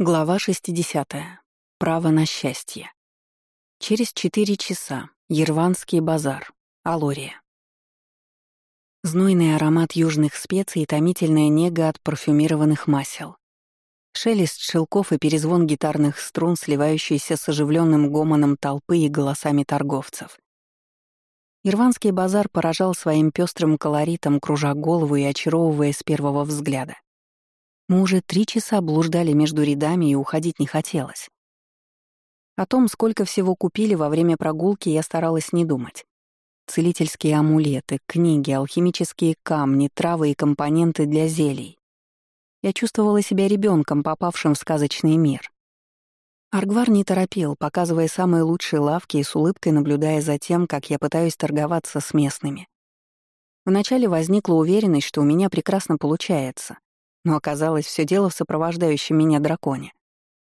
Глава 60. Право на счастье. Через четыре часа. Ерванский базар. Алория. Знойный аромат южных специй и томительная нега от парфюмированных масел. Шелест шелков и перезвон гитарных струн, сливающиеся с оживленным гомоном толпы и голосами торговцев. Ирванский базар поражал своим пестрым колоритом, кружа голову и очаровывая с первого взгляда. Мы уже три часа блуждали между рядами и уходить не хотелось. О том, сколько всего купили во время прогулки, я старалась не думать. Целительские амулеты, книги, алхимические камни, травы и компоненты для зелий. Я чувствовала себя ребенком, попавшим в сказочный мир. Аргвар не торопил, показывая самые лучшие лавки и с улыбкой наблюдая за тем, как я пытаюсь торговаться с местными. Вначале возникла уверенность, что у меня прекрасно получается. Но оказалось, все дело в сопровождающем меня драконе.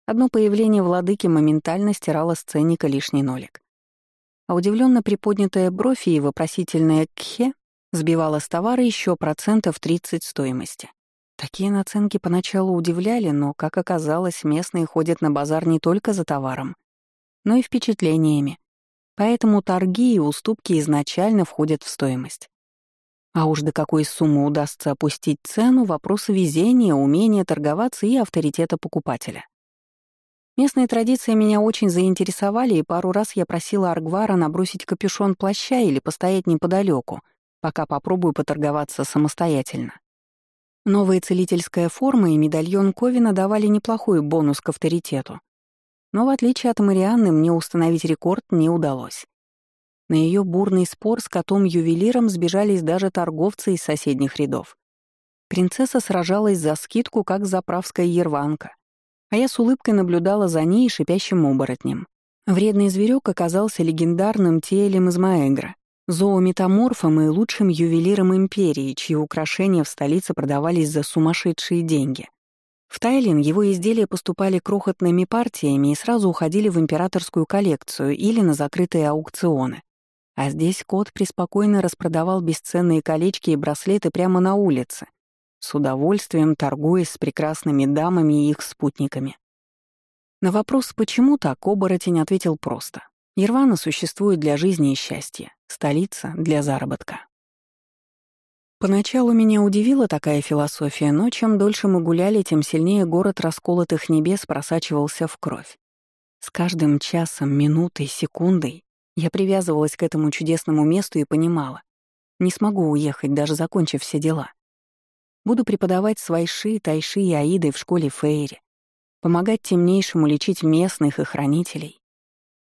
Одно появление владыки моментально стирало с ценника лишний нолик. А удивленно приподнятая бровь и вопросительная «кхе» сбивала с товара еще процентов 30 стоимости. Такие наценки поначалу удивляли, но, как оказалось, местные ходят на базар не только за товаром, но и впечатлениями. Поэтому торги и уступки изначально входят в стоимость. А уж до какой суммы удастся опустить цену — вопрос везения, умения торговаться и авторитета покупателя. Местные традиции меня очень заинтересовали, и пару раз я просила Аргвара набросить капюшон плаща или постоять неподалеку, пока попробую поторговаться самостоятельно. Новая целительская форма и медальон Ковина давали неплохой бонус к авторитету. Но в отличие от Марианны, мне установить рекорд не удалось. На ее бурный спор с котом-ювелиром сбежались даже торговцы из соседних рядов. Принцесса сражалась за скидку, как заправская ерванка, а я с улыбкой наблюдала за ней и шипящим оборотнем. Вредный зверек оказался легендарным телем из Маэгра, зоометаморфом и лучшим ювелиром империи, чьи украшения в столице продавались за сумасшедшие деньги. В Тайлин его изделия поступали крохотными партиями и сразу уходили в императорскую коллекцию или на закрытые аукционы. А здесь кот преспокойно распродавал бесценные колечки и браслеты прямо на улице, с удовольствием торгуясь с прекрасными дамами и их спутниками. На вопрос «почему так?» оборотень ответил просто. Ирвана существует для жизни и счастья, столица — для заработка. Поначалу меня удивила такая философия, но чем дольше мы гуляли, тем сильнее город расколотых небес просачивался в кровь. С каждым часом, минутой, секундой я привязывалась к этому чудесному месту и понимала. Не смогу уехать, даже закончив все дела. Буду преподавать свайши, тайши и аиды в школе Фейри. Помогать темнейшему лечить местных и хранителей.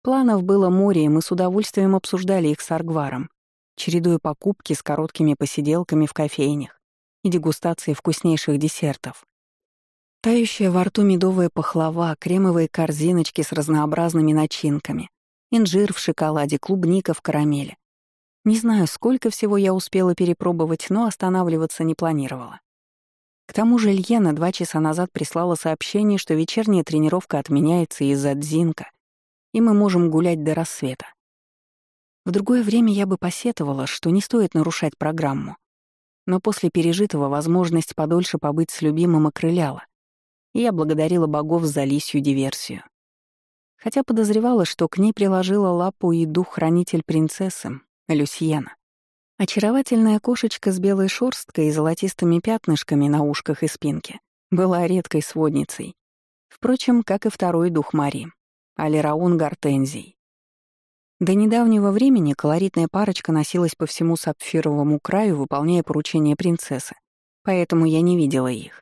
Планов было море, и мы с удовольствием обсуждали их с Аргваром, чередуя покупки с короткими посиделками в кофейнях и дегустацией вкуснейших десертов. Тающая во рту медовая пахлава, кремовые корзиночки с разнообразными начинками, инжир в шоколаде, клубника в карамели. Не знаю, сколько всего я успела перепробовать, но останавливаться не планировала. К тому же Льена два часа назад прислала сообщение, что вечерняя тренировка отменяется из-за дзинка, и мы можем гулять до рассвета. В другое время я бы посетовала, что не стоит нарушать программу. Но после пережитого возможность подольше побыть с любимым окрыляла, и я благодарила богов за лисью диверсию хотя подозревала, что к ней приложила лапу и дух-хранитель принцессы, Люсьена. Очаровательная кошечка с белой шорсткой и золотистыми пятнышками на ушках и спинке была редкой сводницей. Впрочем, как и второй дух Мари, Алираун Гортензий. До недавнего времени колоритная парочка носилась по всему сапфировому краю, выполняя поручения принцессы, поэтому я не видела их.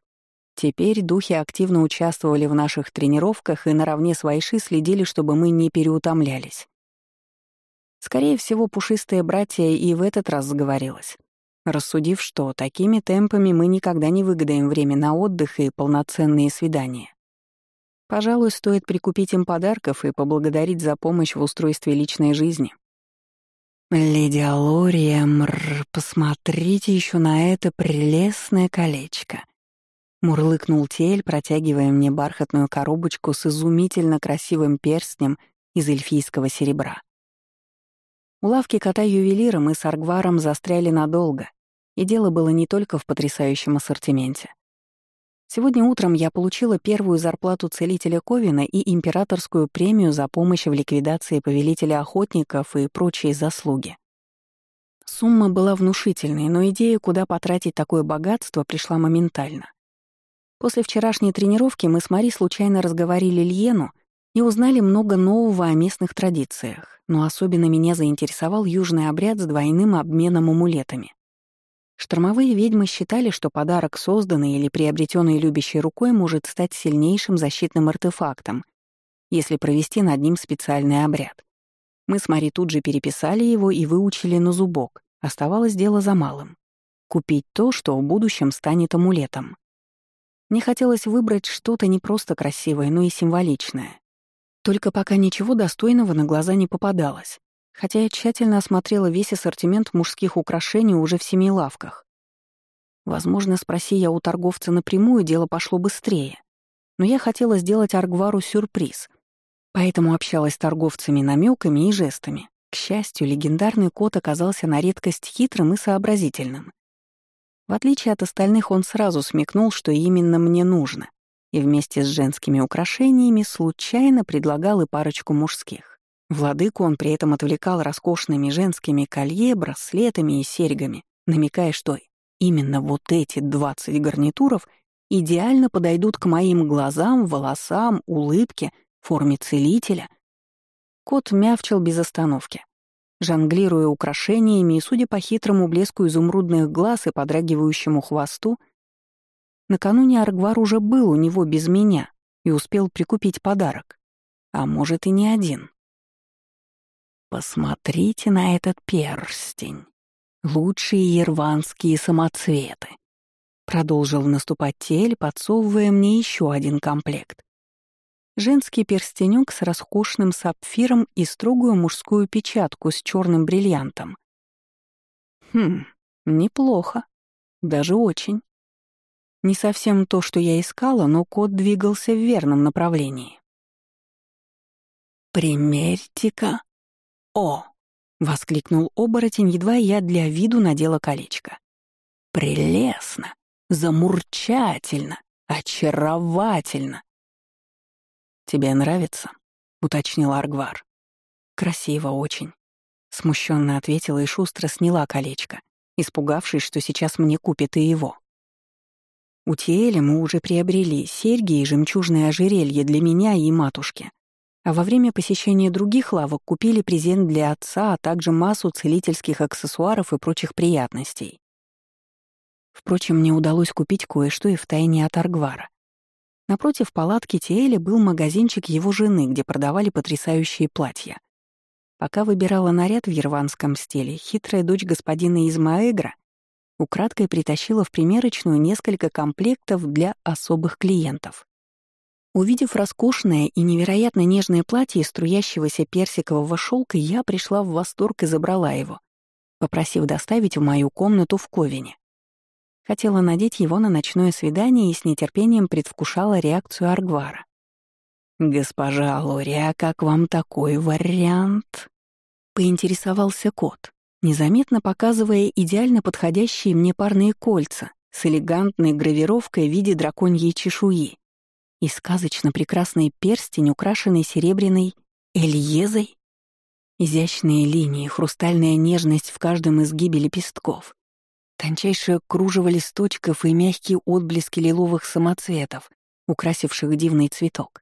Теперь духи активно участвовали в наших тренировках и наравне с Вайши следили, чтобы мы не переутомлялись. Скорее всего, пушистые братья и в этот раз заговорилась, рассудив, что такими темпами мы никогда не выгадаем время на отдых и полноценные свидания. Пожалуй, стоит прикупить им подарков и поблагодарить за помощь в устройстве личной жизни. «Леди Алория, мрр, посмотрите еще на это прелестное колечко», Мурлыкнул Тель, протягивая мне бархатную коробочку с изумительно красивым перстнем из эльфийского серебра. У лавки кота-ювелира мы с Аргваром застряли надолго, и дело было не только в потрясающем ассортименте. Сегодня утром я получила первую зарплату целителя Ковина и императорскую премию за помощь в ликвидации повелителя охотников и прочие заслуги. Сумма была внушительной, но идея, куда потратить такое богатство, пришла моментально. После вчерашней тренировки мы с Мари случайно разговорили Льену и узнали много нового о местных традициях, но особенно меня заинтересовал южный обряд с двойным обменом амулетами. Штормовые ведьмы считали, что подарок, созданный или приобретенный любящей рукой, может стать сильнейшим защитным артефактом, если провести над ним специальный обряд. Мы с Мари тут же переписали его и выучили на зубок. Оставалось дело за малым. Купить то, что в будущем станет амулетом. Мне хотелось выбрать что-то не просто красивое, но и символичное. Только пока ничего достойного на глаза не попадалось хотя я тщательно осмотрела весь ассортимент мужских украшений уже в семи лавках. Возможно, спроси я у торговца напрямую, дело пошло быстрее. Но я хотела сделать Аргвару сюрприз, поэтому общалась с торговцами намеками и жестами. К счастью, легендарный кот оказался на редкость хитрым и сообразительным. В отличие от остальных, он сразу смекнул, что именно мне нужно, и вместе с женскими украшениями случайно предлагал и парочку мужских. Владыку он при этом отвлекал роскошными женскими колье, браслетами и серьгами, намекая, что именно вот эти 20 гарнитуров идеально подойдут к моим глазам, волосам, улыбке, форме целителя. Кот мявчал без остановки, жонглируя украшениями и, судя по хитрому блеску изумрудных глаз и подрагивающему хвосту, накануне Аргвар уже был у него без меня и успел прикупить подарок. А может, и не один. «Посмотрите на этот перстень. Лучшие ерванские самоцветы», — продолжил наступать Тель, подсовывая мне еще один комплект. Женский перстенек с роскошным сапфиром и строгую мужскую печатку с черным бриллиантом. Хм, неплохо. Даже очень. Не совсем то, что я искала, но кот двигался в верном направлении. «Примерьте-ка «О!» — воскликнул оборотень, едва я для виду надела колечко. «Прелестно! Замурчательно! Очаровательно!» «Тебе нравится?» — уточнил Аргвар. «Красиво очень», — смущенно ответила и шустро сняла колечко, испугавшись, что сейчас мне купит и его. У Тиэля мы уже приобрели серьги и жемчужное ожерелье для меня и матушки а во время посещения других лавок купили презент для отца, а также массу целительских аксессуаров и прочих приятностей. Впрочем, мне удалось купить кое-что и в тайне от Аргвара. Напротив палатки Тиэля был магазинчик его жены, где продавали потрясающие платья. Пока выбирала наряд в ерванском стиле, хитрая дочь господина Измаэгра украдкой притащила в примерочную несколько комплектов для особых клиентов. Увидев роскошное и невероятно нежное платье из струящегося персикового шелка, я пришла в восторг и забрала его, попросив доставить в мою комнату в Ковине. Хотела надеть его на ночное свидание и с нетерпением предвкушала реакцию Аргвара. «Госпожа Лория, как вам такой вариант?» — поинтересовался кот, незаметно показывая идеально подходящие мне парные кольца с элегантной гравировкой в виде драконьей чешуи и сказочно прекрасный перстень, украшенный серебряной эльезой. Изящные линии, хрустальная нежность в каждом изгибе лепестков, тончайшее кружево листочков и мягкие отблески лиловых самоцветов, украсивших дивный цветок.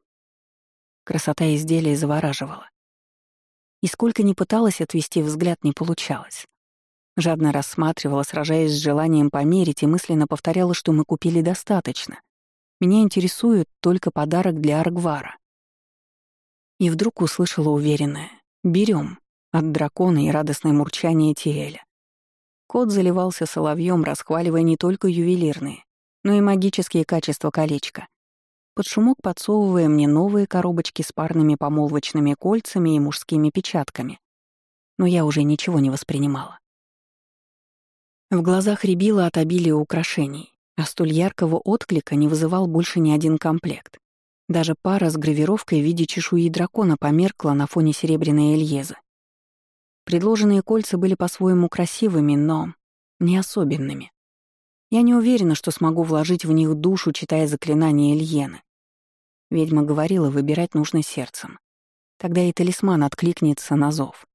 Красота изделия завораживала. И сколько ни пыталась отвести взгляд, не получалось. Жадно рассматривала, сражаясь с желанием померить, и мысленно повторяла, что мы купили достаточно. Меня интересует только подарок для Аргвара. И вдруг услышала уверенное «Берем» от дракона и радостное мурчание Тиэля. Кот заливался соловьем, расхваливая не только ювелирные, но и магические качества колечка. Под шумок подсовывая мне новые коробочки с парными помолвочными кольцами и мужскими печатками. Но я уже ничего не воспринимала. В глазах рябило от обилия украшений. А столь яркого отклика не вызывал больше ни один комплект. Даже пара с гравировкой в виде чешуи дракона померкла на фоне серебряной Эльезы. Предложенные кольца были по-своему красивыми, но не особенными. Я не уверена, что смогу вложить в них душу, читая заклинания Ильены. Ведьма говорила, выбирать нужно сердцем. Тогда и талисман откликнется на зов.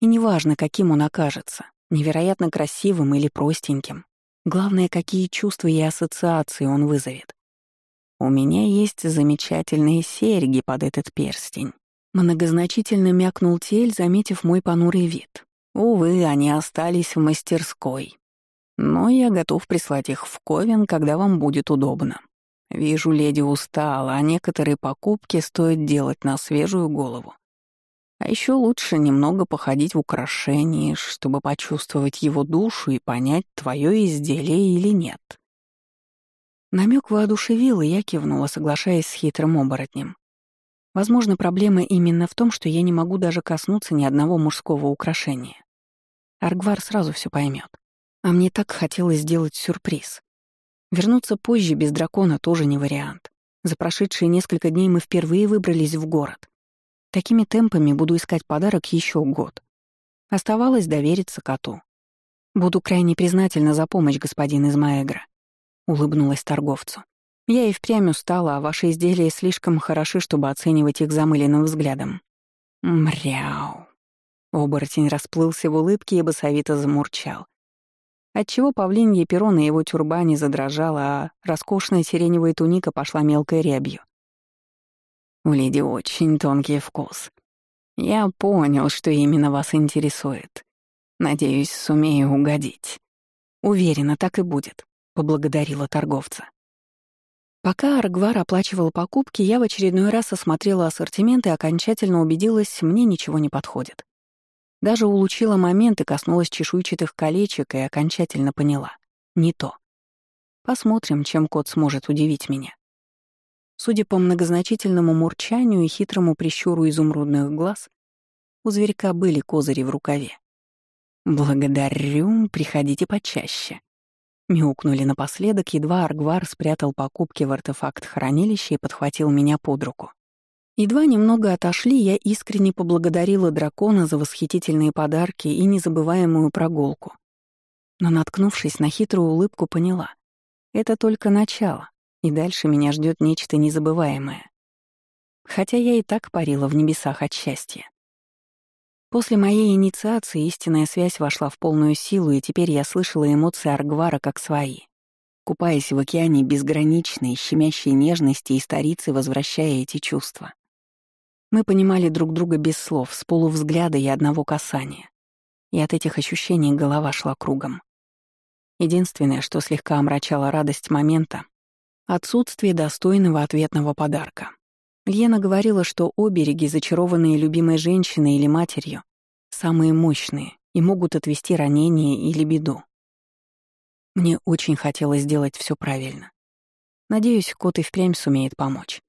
И неважно, каким он окажется, невероятно красивым или простеньким. Главное, какие чувства и ассоциации он вызовет. У меня есть замечательные серьги под этот перстень. Многозначительно мякнул Тель, заметив мой понурый вид. Увы, они остались в мастерской. Но я готов прислать их в Ковен, когда вам будет удобно. Вижу, леди устала, а некоторые покупки стоит делать на свежую голову. А еще лучше немного походить в украшении, чтобы почувствовать его душу и понять, твое изделие или нет. Намек воодушевил, и я кивнула, соглашаясь с хитрым оборотнем. Возможно, проблема именно в том, что я не могу даже коснуться ни одного мужского украшения. Аргвар сразу все поймет. А мне так хотелось сделать сюрприз. Вернуться позже без дракона тоже не вариант. За прошедшие несколько дней мы впервые выбрались в город. Такими темпами буду искать подарок еще год. Оставалось довериться коту. Буду крайне признательна за помощь, господин Измаэгра. Улыбнулась торговцу. Я и впрямь устала, а ваши изделия слишком хороши, чтобы оценивать их замыленным взглядом. Мряу. Оборотень расплылся в улыбке и басовито замурчал. Отчего павлинье перо на его тюрбане задрожало, а роскошная сиреневая туника пошла мелкой рябью. У леди очень тонкий вкус. Я понял, что именно вас интересует. Надеюсь, сумею угодить. Уверена, так и будет, поблагодарила торговца. Пока Аргвар оплачивал покупки, я в очередной раз осмотрела ассортимент и окончательно убедилась, мне ничего не подходит. Даже улучила момент и коснулась чешуйчатых колечек и окончательно поняла — не то. Посмотрим, чем кот сможет удивить меня. Судя по многозначительному мурчанию и хитрому прищуру изумрудных глаз, у зверька были козыри в рукаве. «Благодарю, приходите почаще». Мяукнули напоследок, едва Аргвар спрятал покупки в артефакт хранилища и подхватил меня под руку. Едва немного отошли, я искренне поблагодарила дракона за восхитительные подарки и незабываемую прогулку. Но, наткнувшись на хитрую улыбку, поняла. Это только начало и дальше меня ждет нечто незабываемое. Хотя я и так парила в небесах от счастья. После моей инициации истинная связь вошла в полную силу, и теперь я слышала эмоции Аргвара как свои, купаясь в океане безграничной, щемящей нежности и старицы, возвращая эти чувства. Мы понимали друг друга без слов, с полувзгляда и одного касания. И от этих ощущений голова шла кругом. Единственное, что слегка омрачало радость момента, Отсутствие достойного ответного подарка. Лена говорила, что обереги, зачарованные любимой женщиной или матерью, самые мощные и могут отвести ранение или беду. Мне очень хотелось сделать все правильно. Надеюсь, кот и впрямь сумеет помочь.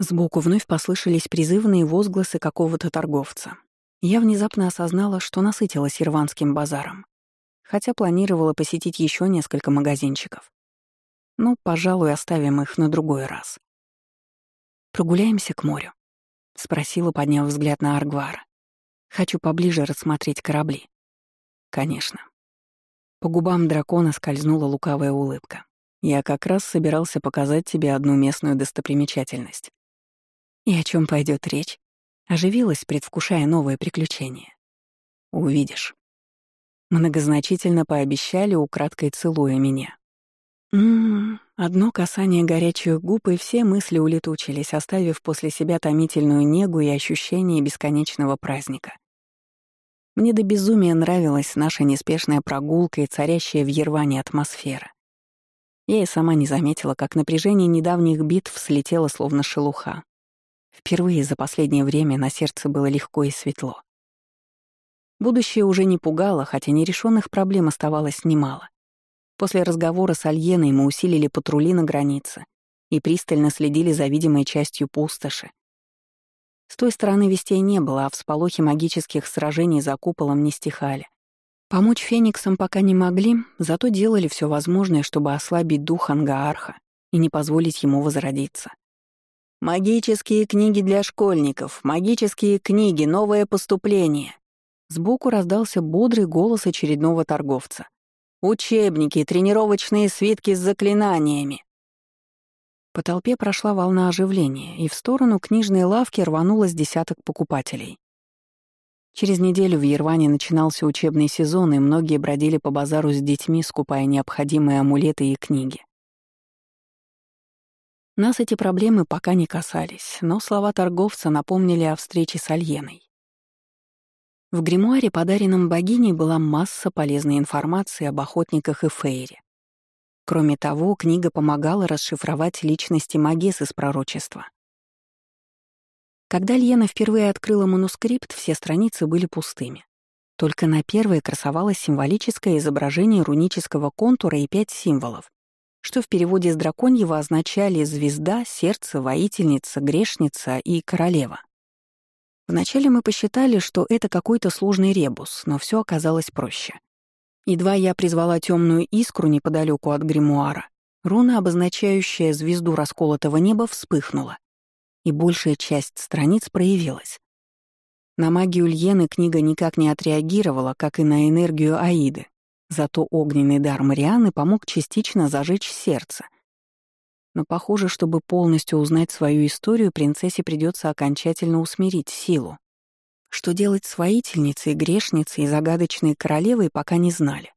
Сбоку вновь послышались призывные возгласы какого-то торговца. Я внезапно осознала, что насытилась ирванским базаром, хотя планировала посетить еще несколько магазинчиков. Ну, пожалуй, оставим их на другой раз. «Прогуляемся к морю?» — спросила, подняв взгляд на Аргвара. «Хочу поближе рассмотреть корабли». «Конечно». По губам дракона скользнула лукавая улыбка. «Я как раз собирался показать тебе одну местную достопримечательность». «И о чем пойдет речь?» Оживилась, предвкушая новое приключение. «Увидишь». Многозначительно пообещали, украдкой целуя меня. Ммм, одно касание горячих губ, и все мысли улетучились, оставив после себя томительную негу и ощущение бесконечного праздника. Мне до безумия нравилась наша неспешная прогулка и царящая в Ерване атмосфера. Я и сама не заметила, как напряжение недавних битв слетело словно шелуха. Впервые за последнее время на сердце было легко и светло. Будущее уже не пугало, хотя нерешенных проблем оставалось немало. После разговора с Альеной мы усилили патрули на границе и пристально следили за видимой частью пустоши. С той стороны вестей не было, а всполохи магических сражений за куполом не стихали. Помочь Фениксам пока не могли, зато делали все возможное, чтобы ослабить дух Ангаарха и не позволить ему возродиться. «Магические книги для школьников! Магические книги! Новое поступление!» Сбоку раздался бодрый голос очередного торговца. Учебники, тренировочные свитки с заклинаниями!» По толпе прошла волна оживления, и в сторону книжной лавки рванулось десяток покупателей. Через неделю в Ерване начинался учебный сезон, и многие бродили по базару с детьми, скупая необходимые амулеты и книги. Нас эти проблемы пока не касались, но слова торговца напомнили о встрече с Альеной. В гримуаре, подаренном богиней, была масса полезной информации об охотниках и фейре. Кроме того, книга помогала расшифровать личности Магес из пророчества. Когда Льена впервые открыла манускрипт, все страницы были пустыми. Только на первой красовалось символическое изображение рунического контура и пять символов, что в переводе с драконьего означали «звезда», «сердце», «воительница», «грешница» и «королева». Вначале мы посчитали, что это какой-то сложный ребус, но все оказалось проще. Едва я призвала темную искру неподалеку от гримуара, руна, обозначающая звезду расколотого неба, вспыхнула, и большая часть страниц проявилась. На магию Льены книга никак не отреагировала, как и на энергию Аиды, зато огненный дар Марианы помог частично зажечь сердце. Но похоже, чтобы полностью узнать свою историю, принцессе придется окончательно усмирить силу. Что делать с воительницей, грешницей и загадочной королевой, пока не знали.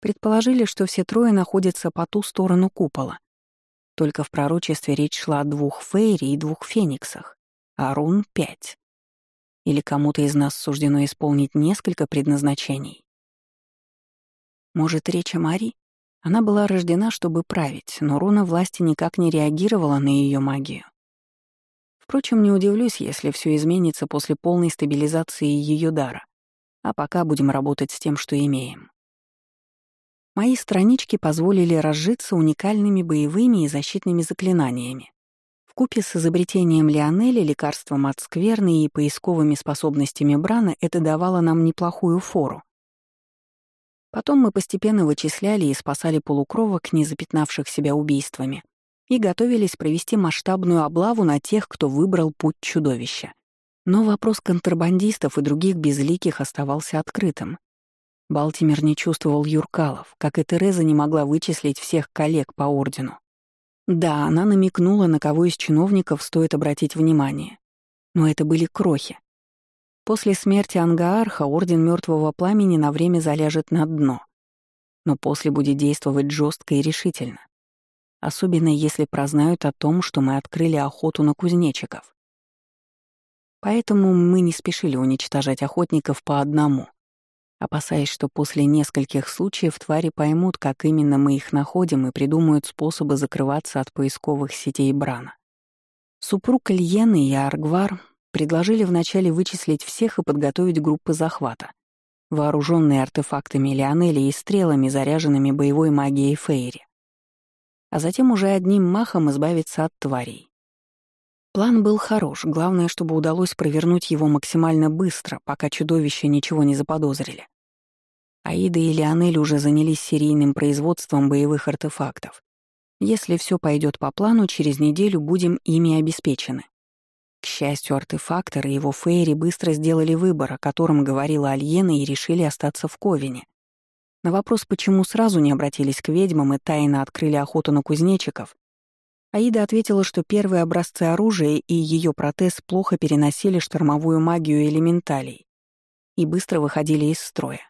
Предположили, что все трое находятся по ту сторону купола. Только в пророчестве речь шла о двух фейри и двух фениксах, а рун — пять. Или кому-то из нас суждено исполнить несколько предназначений. Может, речь о Мари? Она была рождена, чтобы править, но руна власти никак не реагировала на ее магию. Впрочем, не удивлюсь, если все изменится после полной стабилизации ее дара. А пока будем работать с тем, что имеем. Мои странички позволили разжиться уникальными боевыми и защитными заклинаниями. Вкупе с изобретением Лионели, лекарством от скверны и поисковыми способностями Брана это давало нам неплохую фору. Потом мы постепенно вычисляли и спасали полукровок, не запятнавших себя убийствами, и готовились провести масштабную облаву на тех, кто выбрал путь чудовища. Но вопрос контрабандистов и других безликих оставался открытым. Балтимер не чувствовал Юркалов, как и Тереза не могла вычислить всех коллег по ордену. Да, она намекнула, на кого из чиновников стоит обратить внимание. Но это были крохи. После смерти Ангаарха Орден Мертвого Пламени на время заляжет на дно. Но после будет действовать жестко и решительно особенно если прознают о том, что мы открыли охоту на кузнечиков. Поэтому мы не спешили уничтожать охотников по одному, опасаясь, что после нескольких случаев твари поймут, как именно мы их находим и придумают способы закрываться от поисковых сетей Брана. Супруг Льены и Аргвар предложили вначале вычислить всех и подготовить группы захвата, вооруженные артефактами Лионели и стрелами, заряженными боевой магией Фейри а затем уже одним махом избавиться от тварей. План был хорош, главное, чтобы удалось провернуть его максимально быстро, пока чудовища ничего не заподозрили. Аида и Леонель уже занялись серийным производством боевых артефактов. Если все пойдет по плану, через неделю будем ими обеспечены. К счастью, артефактор и его Фейри быстро сделали выбор, о котором говорила Альена, и решили остаться в Ковине. На вопрос, почему сразу не обратились к ведьмам и тайно открыли охоту на кузнечиков, Аида ответила, что первые образцы оружия и ее протез плохо переносили штормовую магию элементалей и быстро выходили из строя.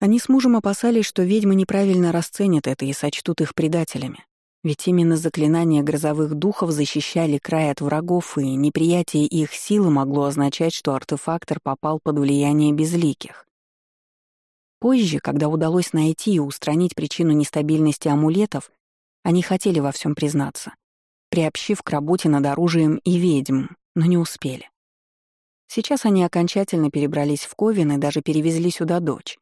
Они с мужем опасались, что ведьмы неправильно расценят это и сочтут их предателями. Ведь именно заклинания грозовых духов защищали край от врагов, и неприятие их силы могло означать, что артефактор попал под влияние безликих. Позже, когда удалось найти и устранить причину нестабильности амулетов, они хотели во всем признаться, приобщив к работе над оружием и ведьм, но не успели. Сейчас они окончательно перебрались в Ковен и даже перевезли сюда дочь.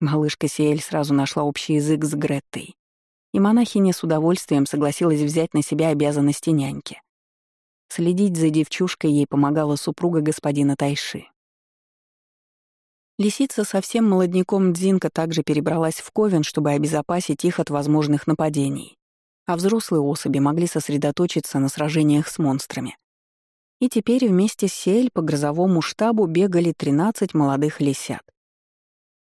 Малышка Сиэль сразу нашла общий язык с Греттой, и монахиня с удовольствием согласилась взять на себя обязанности няньки. Следить за девчушкой ей помогала супруга господина Тайши. Лисица со всем молодняком Дзинка также перебралась в Ковен, чтобы обезопасить их от возможных нападений, а взрослые особи могли сосредоточиться на сражениях с монстрами. И теперь вместе с Сель по грозовому штабу бегали 13 молодых лисят.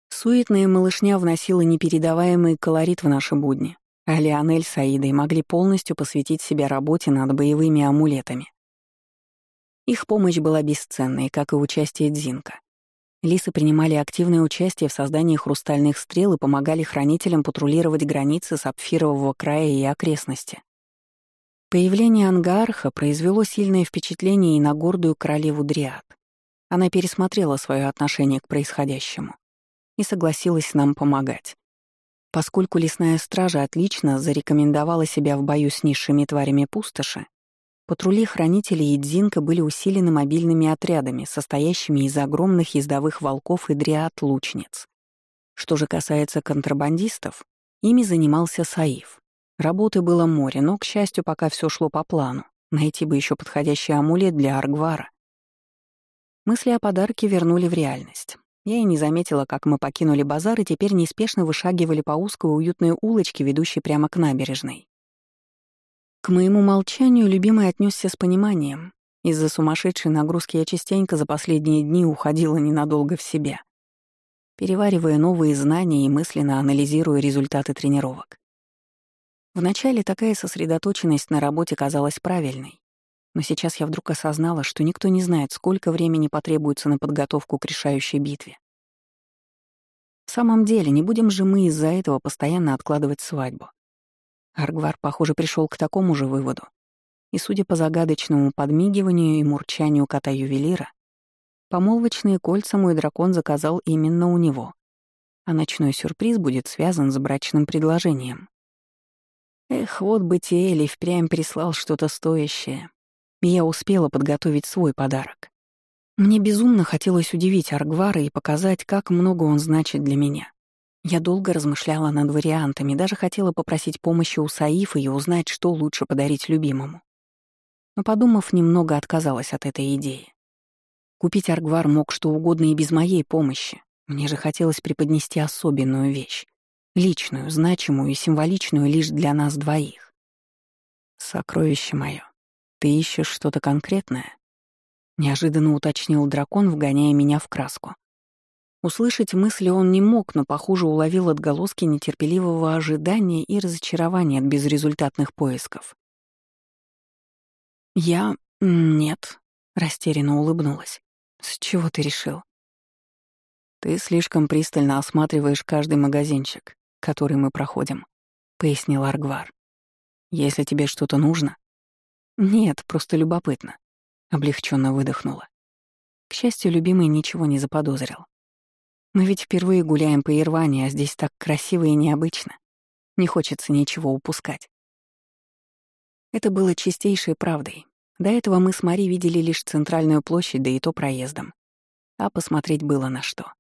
Суетная малышня вносила непередаваемый колорит в наши будни, а Леонель с Аидой могли полностью посвятить себя работе над боевыми амулетами. Их помощь была бесценной, как и участие Дзинка. Лисы принимали активное участие в создании хрустальных стрел и помогали хранителям патрулировать границы сапфирового края и окрестности. Появление Ангарха произвело сильное впечатление и на гордую королеву Дриад. Она пересмотрела свое отношение к происходящему и согласилась нам помогать. Поскольку лесная стража отлично зарекомендовала себя в бою с низшими тварями пустоши, Патрули хранителей и Дзинка были усилены мобильными отрядами, состоящими из огромных ездовых волков и дриад-лучниц. Что же касается контрабандистов, ими занимался Саиф. Работы было море, но, к счастью, пока все шло по плану. Найти бы еще подходящий амулет для Аргвара. Мысли о подарке вернули в реальность. Я и не заметила, как мы покинули базар и теперь неспешно вышагивали по узкой уютной улочке, ведущей прямо к набережной. К моему молчанию любимый отнесся с пониманием. Из-за сумасшедшей нагрузки я частенько за последние дни уходила ненадолго в себя, переваривая новые знания и мысленно анализируя результаты тренировок. Вначале такая сосредоточенность на работе казалась правильной, но сейчас я вдруг осознала, что никто не знает, сколько времени потребуется на подготовку к решающей битве. В самом деле, не будем же мы из-за этого постоянно откладывать свадьбу. Аргвар, похоже, пришел к такому же выводу. И, судя по загадочному подмигиванию и мурчанию кота-ювелира, помолвочные кольца мой дракон заказал именно у него. А ночной сюрприз будет связан с брачным предложением. Эх, вот бы Тиэль впрямь прислал что-то стоящее. Я успела подготовить свой подарок. Мне безумно хотелось удивить Аргвара и показать, как много он значит для меня. Я долго размышляла над вариантами, даже хотела попросить помощи у Саифа и узнать, что лучше подарить любимому. Но, подумав, немного отказалась от этой идеи. Купить Аргвар мог что угодно и без моей помощи. Мне же хотелось преподнести особенную вещь. Личную, значимую и символичную лишь для нас двоих. «Сокровище мое, ты ищешь что-то конкретное?» Неожиданно уточнил дракон, вгоняя меня в краску. Услышать мысли он не мог, но, похоже, уловил отголоски нетерпеливого ожидания и разочарования от безрезультатных поисков. «Я... нет», — растерянно улыбнулась. «С чего ты решил?» «Ты слишком пристально осматриваешь каждый магазинчик, который мы проходим», — пояснил Аргвар. «Если тебе что-то нужно...» «Нет, просто любопытно», — облегченно выдохнула. К счастью, любимый ничего не заподозрил. Мы ведь впервые гуляем по Ирване, а здесь так красиво и необычно. Не хочется ничего упускать. Это было чистейшей правдой. До этого мы с Мари видели лишь центральную площадь, да и то проездом. А посмотреть было на что.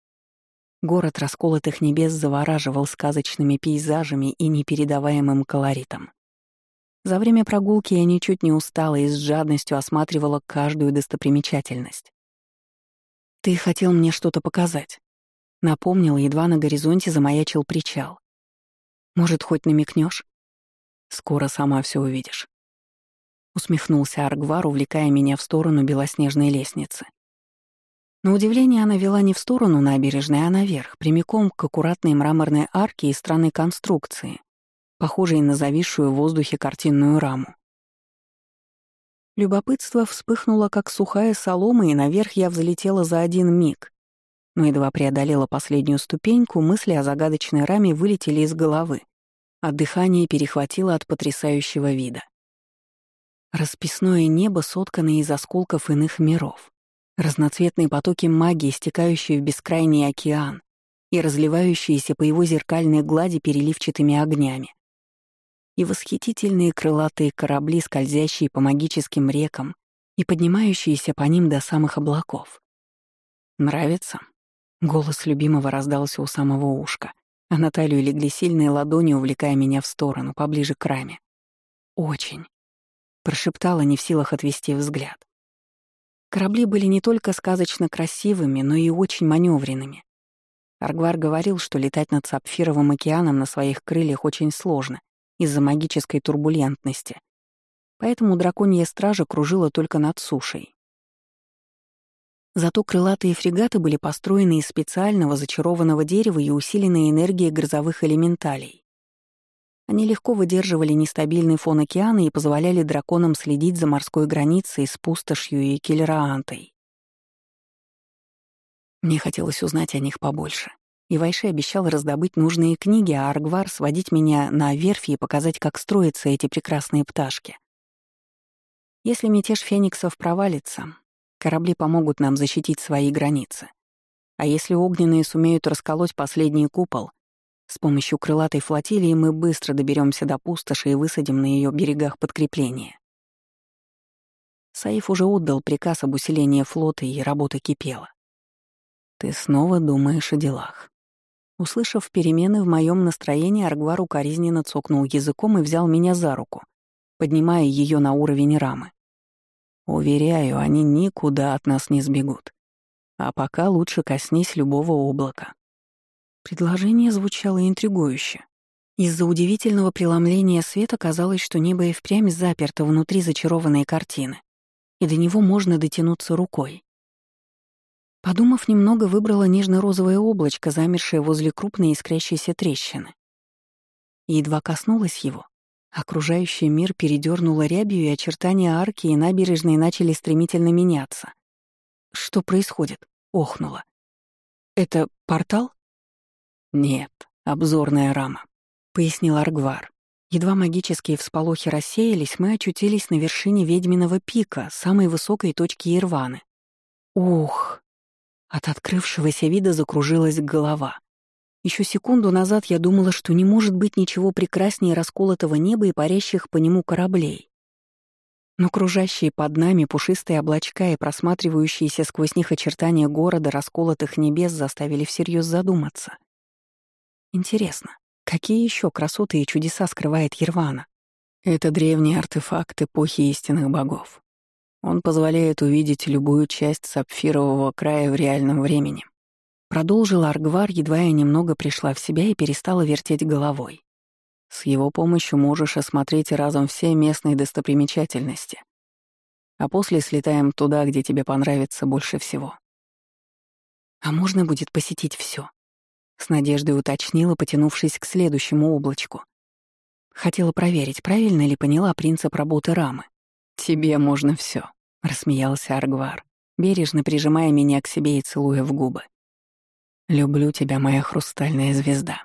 Город расколотых небес завораживал сказочными пейзажами и непередаваемым колоритом. За время прогулки я ничуть не устала и с жадностью осматривала каждую достопримечательность. «Ты хотел мне что-то показать?» Напомнил, едва на горизонте замаячил причал. «Может, хоть намекнешь? Скоро сама все увидишь». Усмехнулся Аргвар, увлекая меня в сторону белоснежной лестницы. На удивление она вела не в сторону набережной, а наверх, прямиком к аккуратной мраморной арке и странной конструкции, похожей на зависшую в воздухе картинную раму. Любопытство вспыхнуло, как сухая солома, и наверх я взлетела за один миг, но едва преодолела последнюю ступеньку, мысли о загадочной раме вылетели из головы, а дыхание перехватило от потрясающего вида. Расписное небо, сотканное из осколков иных миров, разноцветные потоки магии, стекающие в бескрайний океан и разливающиеся по его зеркальной глади переливчатыми огнями. И восхитительные крылатые корабли, скользящие по магическим рекам и поднимающиеся по ним до самых облаков. Нравится? Голос любимого раздался у самого ушка, а на талию легли сильные ладони, увлекая меня в сторону, поближе к раме. «Очень», — прошептала, не в силах отвести взгляд. Корабли были не только сказочно красивыми, но и очень маневренными. Аргвар говорил, что летать над Сапфировым океаном на своих крыльях очень сложно из-за магической турбулентности. Поэтому драконья стража кружила только над сушей. Зато крылатые фрегаты были построены из специального зачарованного дерева и усиленной энергией грозовых элементалей. Они легко выдерживали нестабильный фон океана и позволяли драконам следить за морской границей с пустошью и кельраантой. Мне хотелось узнать о них побольше. И Вайши обещал раздобыть нужные книги, а Аргвар сводить меня на верфи и показать, как строятся эти прекрасные пташки. Если мятеж фениксов провалится, корабли помогут нам защитить свои границы. А если огненные сумеют расколоть последний купол, с помощью крылатой флотилии мы быстро доберемся до пустоши и высадим на ее берегах подкрепление. Саиф уже отдал приказ об усилении флота, и работа кипела. Ты снова думаешь о делах. Услышав перемены в моем настроении, Аргвар укоризненно цокнул языком и взял меня за руку, поднимая ее на уровень рамы. Уверяю, они никуда от нас не сбегут. А пока лучше коснись любого облака. Предложение звучало интригующе. Из-за удивительного преломления света казалось, что небо и впрямь заперто внутри зачарованной картины, и до него можно дотянуться рукой. Подумав немного, выбрала нежно-розовое облачко, замершее возле крупной искрящейся трещины. Едва коснулась его. Окружающий мир передернуло рябью, и очертания арки и набережной начали стремительно меняться. «Что происходит?» — охнула. «Это портал?» «Нет, обзорная рама», — пояснил Аргвар. Едва магические всполохи рассеялись, мы очутились на вершине ведьминого пика, самой высокой точки Ирваны. Ух! От открывшегося вида закружилась голова. Еще секунду назад я думала, что не может быть ничего прекраснее расколотого неба и парящих по нему кораблей. Но кружащие под нами пушистые облачка и просматривающиеся сквозь них очертания города расколотых небес заставили всерьез задуматься. Интересно, какие еще красоты и чудеса скрывает Ервана? Это древний артефакт эпохи истинных богов. Он позволяет увидеть любую часть сапфирового края в реальном времени. Продолжил Аргвар, едва я немного пришла в себя и перестала вертеть головой. С его помощью можешь осмотреть разом все местные достопримечательности. А после слетаем туда, где тебе понравится больше всего. А можно будет посетить все? С надеждой уточнила, потянувшись к следующему облачку. Хотела проверить, правильно ли поняла принцип работы рамы. «Тебе можно все, рассмеялся Аргвар, бережно прижимая меня к себе и целуя в губы. «Люблю тебя, моя хрустальная звезда».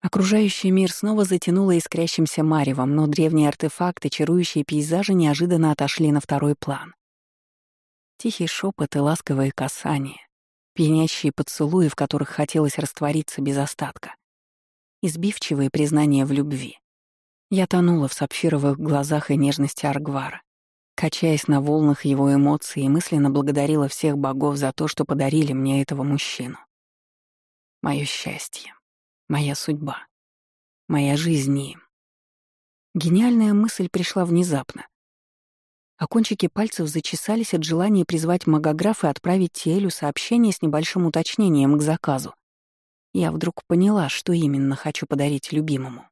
Окружающий мир снова затянуло искрящимся маревом, но древние артефакты, чарующие пейзажи неожиданно отошли на второй план. Тихий шепот и ласковые касания, пьянящие поцелуи, в которых хотелось раствориться без остатка, избивчивые признания в любви. Я тонула в сапфировых глазах и нежности Аргвара, качаясь на волнах его эмоций и мысленно благодарила всех богов за то, что подарили мне этого мужчину. Мое счастье, моя судьба, моя жизнь им. Гениальная мысль пришла внезапно. А кончики пальцев зачесались от желания призвать магограф и отправить Телю сообщение с небольшим уточнением к заказу. Я вдруг поняла, что именно хочу подарить любимому.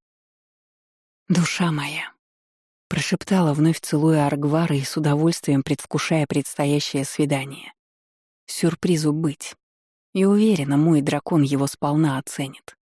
«Душа моя!» — прошептала, вновь целуя Аргвара и с удовольствием предвкушая предстоящее свидание. «Сюрпризу быть. И уверена, мой дракон его сполна оценит».